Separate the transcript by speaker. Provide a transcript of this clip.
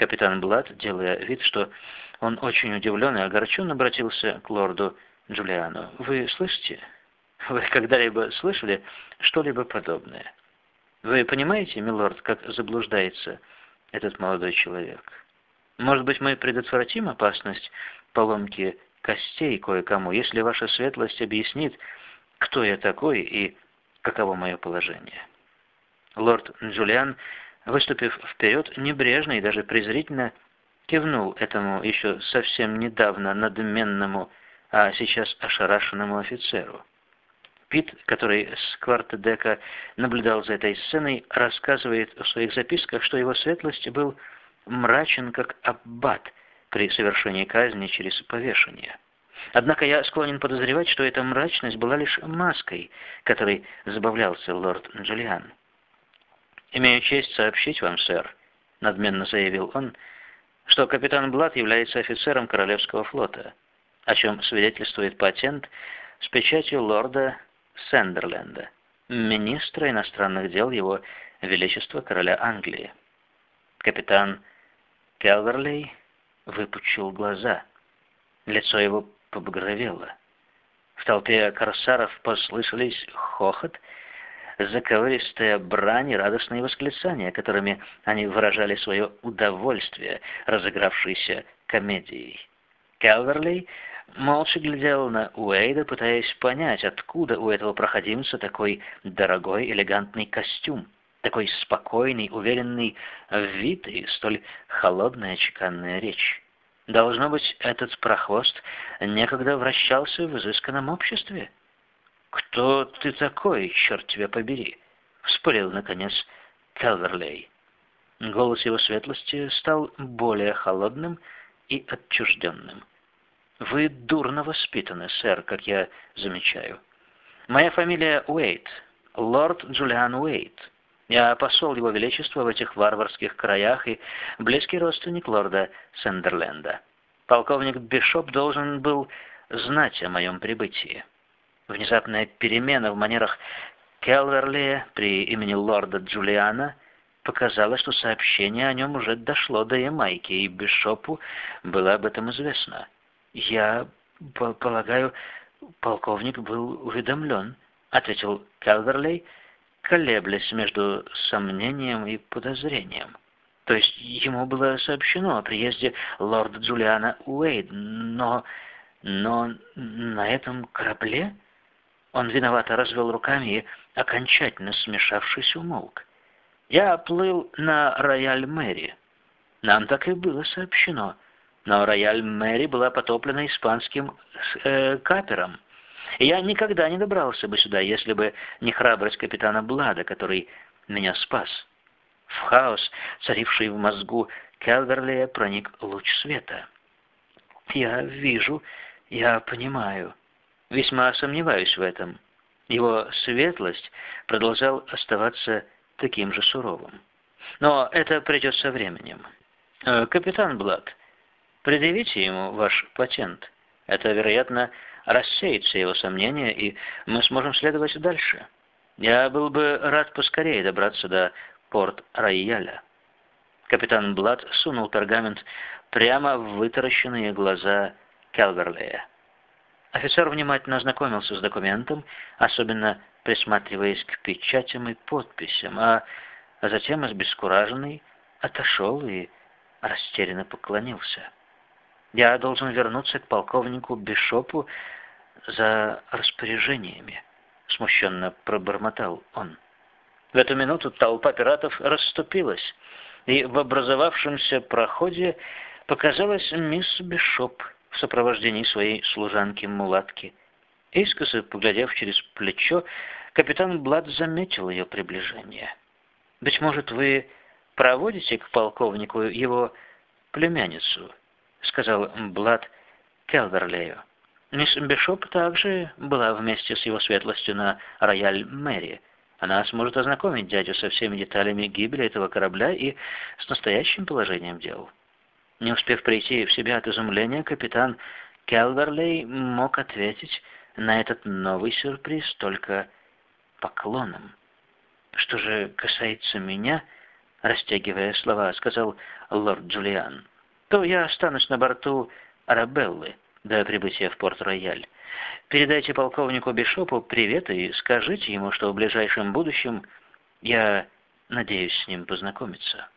Speaker 1: Капитан Блад, делая вид, что он очень удивлен и огорчен, обратился к лорду Джулиану. «Вы слышите? Вы когда-либо слышали что-либо подобное? Вы понимаете, милорд, как заблуждается этот молодой человек? Может быть, мы предотвратим опасность поломки костей кое-кому, если ваша светлость объяснит, кто я такой и каково мое положение?» Лорд Джулиан, выступив вперед, небрежно и даже презрительно кивнул этому еще совсем недавно надменному, а сейчас ошарашенному офицеру. Пит, который с квартедека наблюдал за этой сценой, рассказывает в своих записках, что его светлость был мрачен, как аббат при совершении казни через повешение. Однако я склонен подозревать, что эта мрачность была лишь маской, которой забавлялся лорд Джулиан. «Имею честь сообщить вам, сэр», — надменно заявил он, что капитан Блад является офицером Королевского флота, о чем свидетельствует патент с печатью лорда Сендерленда, министра иностранных дел его Величества Короля Англии. Капитан Келверлей выпучил глаза. Лицо его побагровело. В толпе корсаров послышались хохот заковыристая брань и радостные восклицания, которыми они выражали свое удовольствие разыгравшейся комедией. Келверли молча глядел на Уэйда, пытаясь понять, откуда у этого проходимца такой дорогой элегантный костюм, такой спокойный, уверенный вид и столь холодная чеканная речь. Должно быть, этот прохвост некогда вращался в изысканном обществе. «Кто ты такой, черт тебя побери?» — вспылил, наконец, Келверлей. Голос его светлости стал более холодным и отчужденным. «Вы дурно воспитаны, сэр, как я замечаю. Моя фамилия Уэйт, лорд Джулиан Уэйт. Я посол его величества в этих варварских краях и близкий родственник лорда Сендерленда. Полковник Бишоп должен был знать о моем прибытии». Внезапная перемена в манерах Келверли при имени лорда Джулиана показала, что сообщение о нем уже дошло до Ямайки, и Бишопу было об этом известно. «Я полагаю, полковник был уведомлен», — ответил Келверли, колеблясь между сомнением и подозрением. То есть ему было сообщено о приезде лорда Джулиана Уэйд, но... но на этом корабле... Он виновато развел руками и, окончательно смешавшись, умолк. «Я плыл на Рояль Мэри. Нам так и было сообщено. Но Рояль Мэри была потоплена испанским э, капером. Я никогда не добрался бы сюда, если бы не храбрость капитана Блада, который меня спас». В хаос, царивший в мозгу Келверлия, проник луч света. «Я вижу, я понимаю». Весьма сомневаюсь в этом. Его светлость продолжал оставаться таким же суровым. Но это придет со временем. Э, капитан Блад, предъявите ему ваш патент. Это, вероятно, рассеет все его сомнения, и мы сможем следовать дальше. Я был бы рад поскорее добраться до Порт-Рояля. Капитан Блад сунул пергамент прямо в вытаращенные глаза Келверлея. Офицер внимательно ознакомился с документом, особенно присматриваясь к печатям и подписям, а затем, обескураженный, отошел и растерянно поклонился. «Я должен вернуться к полковнику Бишопу за распоряжениями», — смущенно пробормотал он. В эту минуту толпа пиратов расступилась, и в образовавшемся проходе показалась мисс Бишоп — в сопровождении своей служанки-мулатки. Искоса, поглядев через плечо, капитан Блад заметил ее приближение. «Быть может, вы проводите к полковнику его племянницу?» — сказал Блад Келверлею. Мисс Бишоп также была вместе с его светлостью на Рояль Мэри. Она сможет ознакомить дядю со всеми деталями гибели этого корабля и с настоящим положением дел. Не успев прийти в себя от изумления, капитан Келверлей мог ответить на этот новый сюрприз только поклоном. Что же касается меня, растягивая слова, сказал лорд Джулиан, то я останусь на борту Арабеллы до прибытия в Порт-Рояль. Передайте полковнику Бишопу привет и скажите ему, что в ближайшем будущем я надеюсь с ним познакомиться».